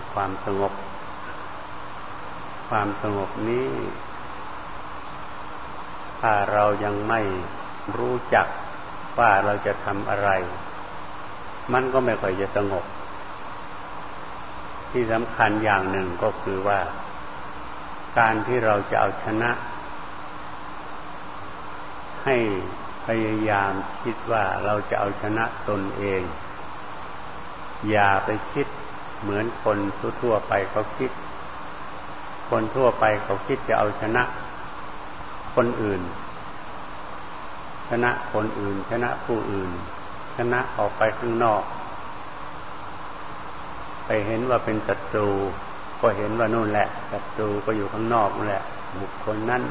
ำความสงบ ความสงบนี้ ถ้าเรายังไม่รู้จักว่าเราจะทำอะไร มันก็ไม่ค่อยจะสงบ ที่สำคัญอย่างหนึ่งก็คือว่า การที่เราจะเอาชนะ ให้พยายามคิดว่าเราจะเอาชนะตนเอง อย่าไปคิด เหมือนคนทั่วไปเขาคิด คนทั่วไปเขาคิดจะเอาชนะคนอื่น ชนะคนอื่น ชนะผู้อื่น ชนะออกไปข้างนอก ไปเห็นว่าเป็นศัตรู ก็เห็นว่านู่นแหละศัตรูก็อยู่ข้างนอกนั่นแหละ บุคคลนั้น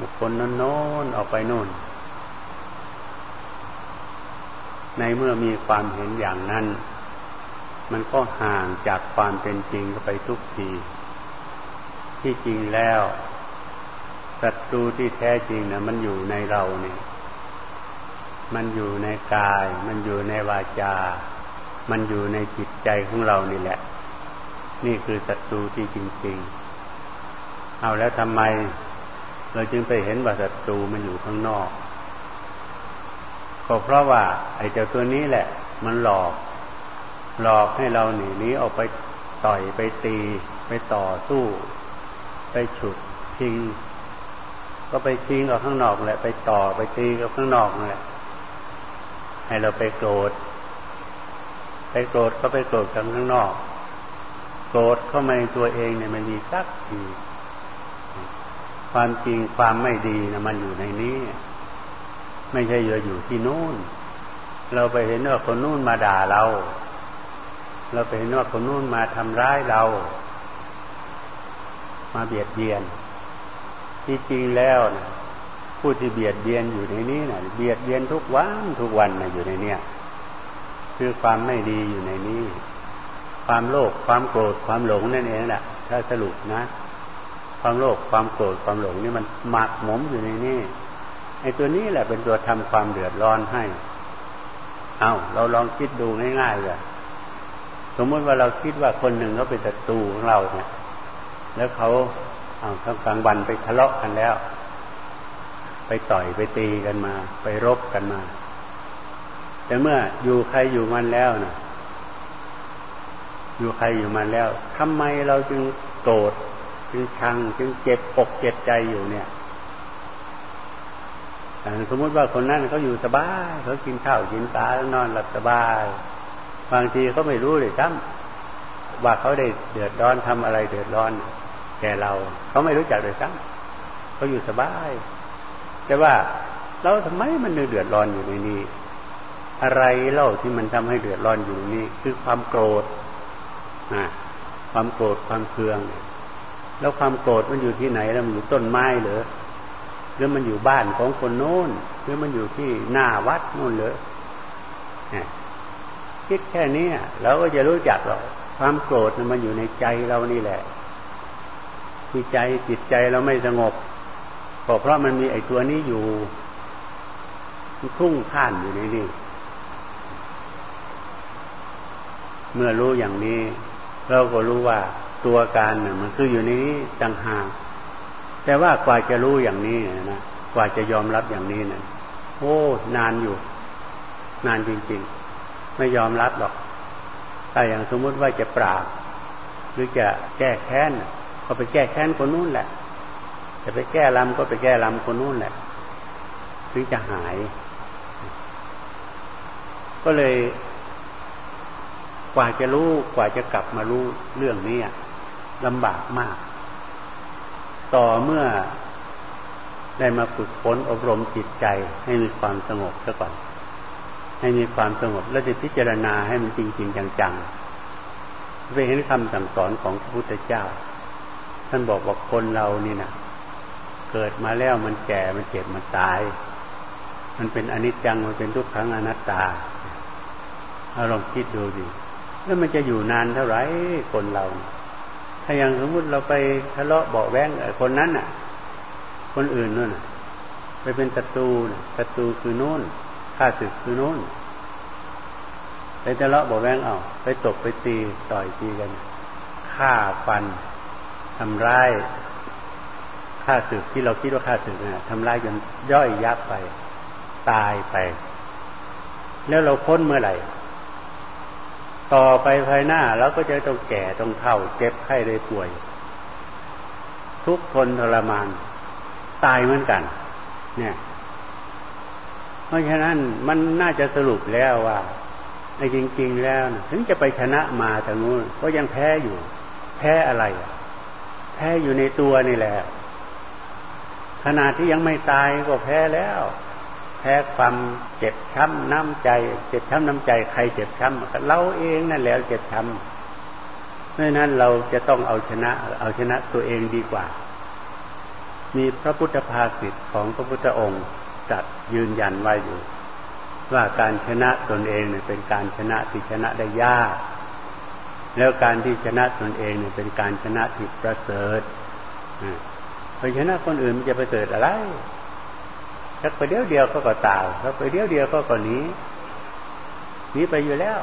บุคคลโน้นออกไปนู่น ในเมื่อมีความเห็นอย่างนั้น มันก็ห่างจากความเป็นจริงไปทุกที ที่จริงแล้วศัตรูที่แท้จริงนะมันอยู่ในเราเนี่ย มันอยู่ในกาย มันอยู่ในวาจา มันอยู่ในจิตใจของเรานี่แหละ นี่คือศัตรูที่จริง ๆ เอาแล้วทำไม เราจึงไปเห็นว่าศัตรูมันอยู่ข้างนอก ก็เพราะว่า ไอ้เจ้าตัวนี้แหละ มันหลอก หลอกให้เราหนีนี้ออกไปต่อยไปตี ไปต่อสู้ ไปฉุดชิง ก็ไปชิงกับข้างนอกแหละ ไปต่อไปตีกับข้างนอกแหละ ให้เราไปโกรธ ไปโกรธก็ไปโกรธกันข้างนอก โกรธเข้ามาในตัวเองเนี่ยมันมีสักทีความจริงความไม่ดีนะมันอยู่ในนี้ ไม่ใช่อยู่อยู่ที่นู่น เราไปเห็นว่าคนนู่นมาด่าเรา เราไปเห็นว่าคนนู่นมาทำร้ายเรา มาเบียดเบียน ที่จริงแล้วนะผู้ที่เบียดเบียนอยู่ในนี้นะเบียดเบียนทุกวันทุกวันนะอยู่ในเนี้ยคือความไม่ดีอยู่ในนี้ ความโลภความโกรธความหลงนั่นเองแหละถ้าสรุปนะ ความโลภความโกรธความหลงนี่มันหมักหมมอยู่ในนี่ไอ้ตัวนี้แหละเป็นตัวทำความเดือดร้อนให้ เอ้าเราลองคิดดูง่ายๆเลย สมมติว่าเราคิดว่าคนหนึ่งเขาเป็นศัตรูของเราเนี่ย แล้วเขาเอาทั้งกลางวันไปทะเลาะกันแล้ว ไปต่อยไปตีกันมา ไปรบกันมา แต่เมื่ออยู่ใครอยู่มันแล้วนะอยู่ใครอยู่มันแล้วทำไมเราจึงโกรธจึงชังจึงเจ็บอกเจ็บใจอยู่เนี่ยสมมติว่าคนนั้นเขาอยู่สบายเขากินข้าวกินปลาแล้วนอนหลับสบาย บางทีเขาไม่รู้เลยซ้ำว่าเขาได้เดือดร้อนทำอะไรเดือดร้อนแก่เราเขาไม่รู้จักเลยซ้ำเขาอยู่สบาย แต่ว่าเราทำไมมันเดือดร้อนอยู่ในนี้ อะไรเล่าที่มันทำให้เดือดร้อนอยู่นี้คือความโกรธความโกรธความเคือง แล้วความโกรธมันอยู่ที่ไหนแล้วมันอยู่ต้นไม้เหรอหรือมันอยู่บ้านของคนโน้น หรือมันอยู่ที่หน้าวัดโน้นเลย คิดแค่นี้เราก็จะรู้จักหรอกความโกรธมันอยู่ในใจเรานี่แหละ ที่ใจจิตใจเราไม่สงบก็เพราะมันมีไอ้ตัวนี้อยู่ทุ่งท่านอยู่ในนี้เมื่อรู้อย่างนี้ เราก็รู้ว่าตัวการเนี่ยมันคืออยู่ในนี้ต่างหากแต่ว่ากว่าจะรู้อย่างนี้นะกว่าจะยอมรับอย่างนี้นะโอ้ นานอยู่ นานจริง ๆ ไม่ยอมรับหรอกถ้าอย่างสมมุติว่าจะปราบ หรือจะแก้แค้นก็ไปแก้แค้นคนนู้นแหละ จะไปแก้ลำก็ไปแก้ลำคนนู้นแหละหรือจะหาย ก็เลย กว่าจะรู้กว่าจะกลับมารู้เรื่องนี้ลำบากมาก ต่อเมื่อได้มาฝึกฝนอบรมจิตใจให้มีความสงบซะก่อน ให้มีความสงบแล้วจะพิจารณาให้มันจริงจริงจังๆไปเห็นคำสั่งสอนของพระพุทธเจ้า ท่านบอกว่าคนเรานี่นะเกิดมาแล้วมันแก่มันเจ็บมันตาย มันเป็นอนิจจังมันเป็นทุกขังอนัตตาเราลองคิดดูดิแล้วมันจะอยู่นานเท่าไหร่คนเรา ถ้าอย่างสมมติเราไปทะเลาะเบาแวงคนนั้นน่ะ คนอื่นนู่นไปเป็นศัตรูศัตรูคือโน่น ข้าศึกคือโน่นไปทะเลาะบอกแวงเอาไปตกไปตีต่อยตีกันฆ่าฟันทำร้ายฆ่าศึกที่เราคิดว่าฆ่าศึกเนี่ยทำร้ายจนย่อยยับไป ตายไป แล้วเราพ้นเมื่อไหร่ ต่อไปภายหน้าเราก็จะต้องแก่ต้องเฒ่าเจ็บไข้ได้ป่วย ทุกทนทรมาน ตายเหมือนกัน เนี่ย ราะฉะนั้นมันน่าจะสรุปแล้วว่าในจริง ๆ แล้วนะถึงจะไปชนะมาทางนู้นก็ยังแพ้อยู่ แพ้อะไร แพ้อยู่ในตัวนี่แหละขนาดที่ยังไม่ตายก็แพ้แล้ว แพ้ความเจ็บช้ำน้ำใจ เจ็บช้ำน้ำใจ ใครเจ็บช้ำเราเองนั่นแหละเจ็บช้ำเพราะนั้นเราจะต้องเอาชนะ เอาชนะตัวเองดีกว่า มีพระพุทธภาษิตของพระพุทธองค์ จัดยืนยันไว้อยู่ ว่าการชนะตนเองเนี่ยเป็นการชนะที่ชนะได้ยาก แล้วการที่ชนะตนเองเนี่ยเป็นการชนะที่ประเสริฐไปชนะคนอื่นมันจะไปเกิดอะไรถ้าไปเดียวเดียวก็ก็ตายถ้าไปเดียวเดียวก็ก็หนีหนีไปอยู่แล้ว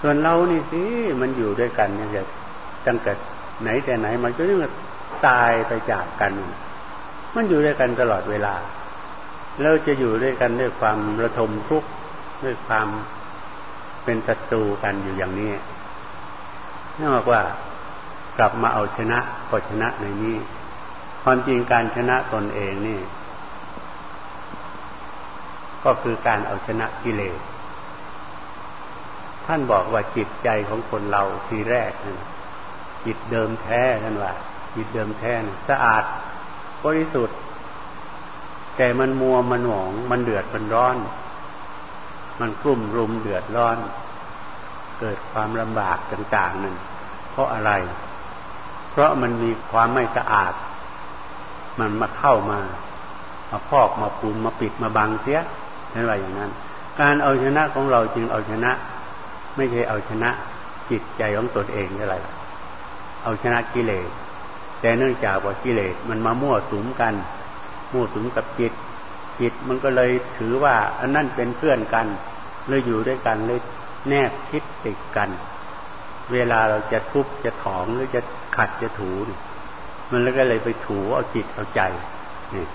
ส่วนเรานี่สิมันอยู่ด้วยกันเนี่ยตั้งแต่ไหนแต่ไหนมันก็ยังตายไปจากกัน มันอยู่ด้วยกันตลอดเวลา เราจะอยู่ด้วยกันด้วยความระทมทุกข์ด้วยความเป็นศัตรูกันอยู่อย่างนี้นั่นหมายว่ากลับมาเอาชนะก็ชนะในนี้ความจริงการชนะตนเองนี่ ก็คือการเอาชนะกิเลสท่านบอกว่าจิตใจของคนเราทีแรกนะจิตเดิมแท้ท่านว่าจิตเดิมแท้นสะอาดบริสุทธิ์ แต่มันมัวมันหวง มันเดือดมันร้อน มันกลุ่มรุมเดือดร้อน เกิดความลำบากต่างๆนั่นเพราะอะไร เพราะมันมีความไม่สะอาด มันมาเข้ามา มาพอกมาปูนมาปิดมาบังเสียนั่นว่าอย่างนั้น การเอาชนะของเราจึงเอาชนะ ไม่ใช่เอาชนะจิตใจของตนเองอะไรเอาชนะกิเลสแต่เนื่องจากว่ากิเลสมันมามั่วสุมกัน มั่วสุมกับจิต จิตมันก็เลยถือว่า อันนั้นเป็นเพื่อนกันเลยอยู่ด้วยกันเลยแนบคิดติดกัน เวลาเราจะทุบจะถองหรือจะขัดจะถูมันแล้วก็เลยไปถูเอาจิตเอาใจนี่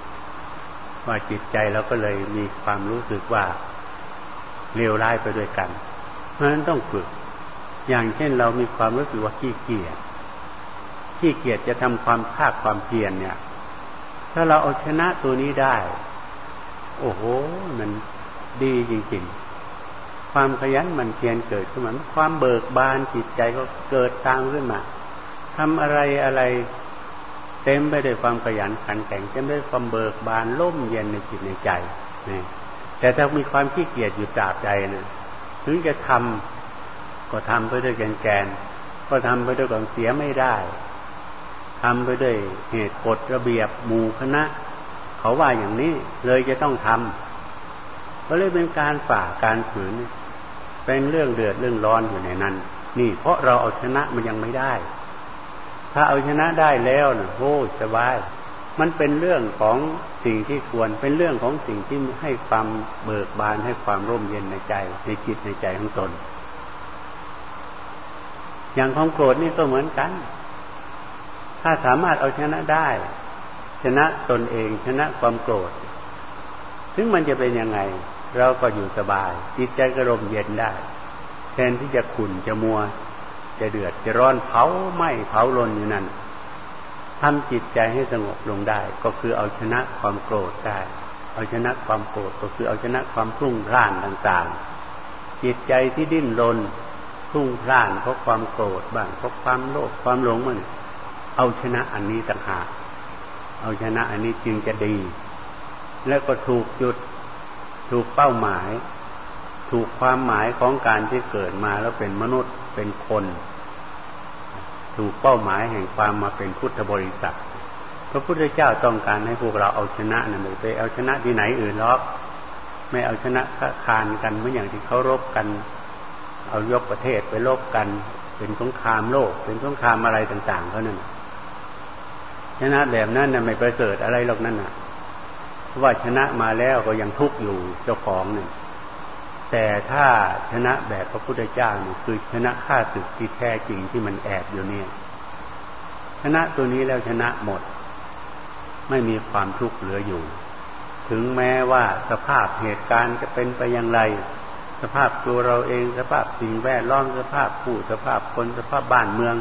ว่าจิตใจเราก็เลยมีความรู้สึกว่าเลวร้ายไปด้วยกัน เพราะฉะนั้นต้องฝึก อย่างเช่นเรามีความรู้สึกว่าขี้เกียจขี้เกียจจะทำความภาคความเพียรเนี่ย ถ้าเราเอาชนะตัวนี้ได้ โอ้โห มันดีจริงๆ ความขยันมันเพียรเกิดขึ้นมา ความเบิกบานจิตใจก็เกิดตามขึ้นมาทำอะไรอะไรเต็มไปด้วยความขยันขันแข็งเต็มไปด้วยความเบิกบานล่มเย็นในจิตในใจนี่แต่ถ้ามีความขี้เกียจอยู่ตราบใจนะถึงจะทำก็ทำไปด้วยแกนแกนก็ทำไปด้วยความเสียไม่ได้ ทำไปด้วยเหตุกฎระเบียบหมู่คณะ เขาว่าอย่างนี้เลยจะต้องทำก็เลยเป็นการฝ่าการฝืน เป็นเรื่องเดือดเรื่องร้อนอยู่ในนั้น นี่ เพราะเราเอาชนะมันยังไม่ได้ ถ้าเอาชนะได้แล้วนะโอ้สบาย มันเป็นเรื่องของสิ่งที่ควรเป็นเรื่องของสิ่งที่ให้ความเบิกบานให้ความร่มเย็นในใจในจิตในใจของตนอย่างความโกรธนี่ก็เหมือนกัน ถ้าสามารถเอาชนะได้ ชนะตนเองชนะความโกรธ ถึงมันจะเป็นยังไง เราก็อยู่สบาย จิตใจก็ร่มเย็นได้ แทนที่จะขุ่นจะมัว จะเดือดจะร้อนเผาไหม้เผาลนอยู่นั่นทำจิตใจให้สงบลงได้ ก็คือเอาชนะความโกรธได้ เอาชนะความโกรธก็คือเอาชนะความพุ่งพล่านต่างๆ จิตใจที่ดิ้นรนพุ่งพล่านเพราะความโกรธบ้างเพราะความโลภความหลงมัน เอาชนะอันนี้ต่างหากเอาชนะอันนี้จึงจะดี แล้วก็ถูกจุดถูกเป้าหมาย ถูกความหมายของการที่เกิดมาแล้วเป็นมนุษย์เป็นคน ถูกเป้าหมายแห่งความมาเป็นพุทธบริษัทพระพุทธเจ้าต้องการให้พวกเราเอาชนะนั่นเลยไปเอาชนะที่ไหนอื่นหรอกไม่เอาชนะคานกันเหมือนอย่างที่เขารบกัน เอายกประเทศไปรบกัน เป็นสงครามโลก เป็นสงครามอะไรต่างๆเขานั่น ชนะแบบนั้นน่ะไม่ประเสริฐอะไรหรอกนั่นน่ะเพราะว่าชนะมาแล้วก็ยังทุกข์อยู่เจ้าของเนี่ยแต่ถ้าชนะแบบพระพุทธเจ้านี่คือชนะข้าศึกที่แท้จริงที่มันแอบอยู่เนี่ย ชนะตัวนี้แล้วชนะหมด ไม่มีความทุกข์เหลืออยู่ ถึงแม้ว่าสภาพเหตุการณ์จะเป็นไปอย่างไร สภาพตัวเราเองสภาพสิ่งแวดล้อมสภาพผู้สภาพคนสภาพบ้านเมือง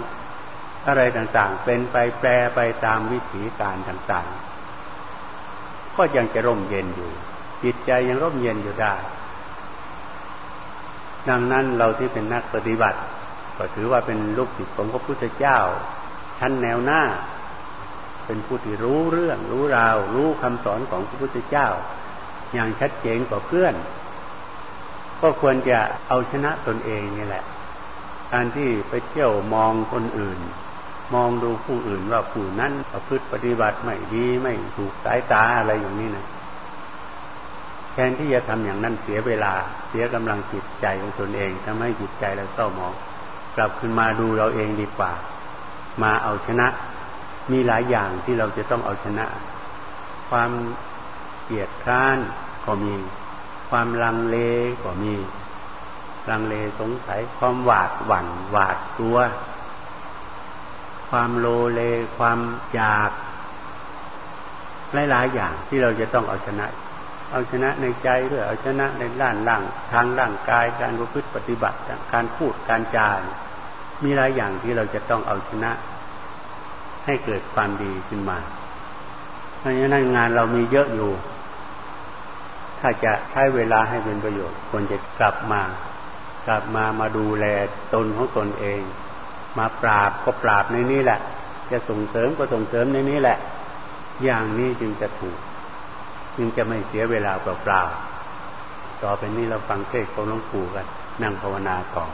อะไรต่างๆ เป็นไปแปรไปตามวิถีการต่างๆ ก็ยังจะร่มเย็นอยู่ จิตใจยังร่มเย็นอยู่ได้ ดังนั้นเราที่เป็นนักปฏิบัติ ก็ถือว่าเป็นลูกศิษย์ของพระพุทธเจ้า ชั้นแนวหน้า เป็นผู้ที่รู้เรื่อง รู้ราว รู้คำสอนของพระพุทธเจ้า อย่างชัดเจนกว่าเพื่อน ก็ควรจะเอาชนะตนเองนี่แหละการที่ไปเที่ยวมองคนอื่น มองดูผู้อื่นว่าผู้นั้นประพฤติปฏิบัติไม่ดีไม่ถูกสายตาอะไรอย่างนี้นะแทนที่จะทำอย่างนั้นเสียเวลาเสียกำลังจิตใจของตนเองทำให้จิตใจเราเศร้าหมอง กลับขึ้นมาดูเราเองดีกว่า มาเอาชนะ มีหลายอย่างที่เราจะต้องเอาชนะ ความเกลียดค้านก็มี ความลังเลก็มี ลังเลสงสัยความหวาดหวั่นหวาดกลัว ความโลเล ความอยาก หลายๆอย่างที่เราจะต้องเอาชนะ เอาชนะในใจด้วยเอาชนะในด้านร่างทางร่างกายการประพฤติปฏิบัติการพูดการจามีหลายอย่างที่เราจะต้องเอาชนะ ให้เกิดความดีขึ้นมา เพราะฉะนั้นงานเรามีเยอะอยู่ ถ้าจะใช้เวลาให้เป็นประโยชน์ควรจะกลับมากลับมามาดูแลตนของตนเอง มาปราบก็ปราบในนี้แหละ จะส่งเสริมก็ส่งเสริมในนี้แหละ อย่างนี้จึงจะถูก จึงจะไม่เสียเวลาเปล่าๆต่อไปนี้เราฟังเทศของหลวงปู่กันนั่งภาวนาก่อน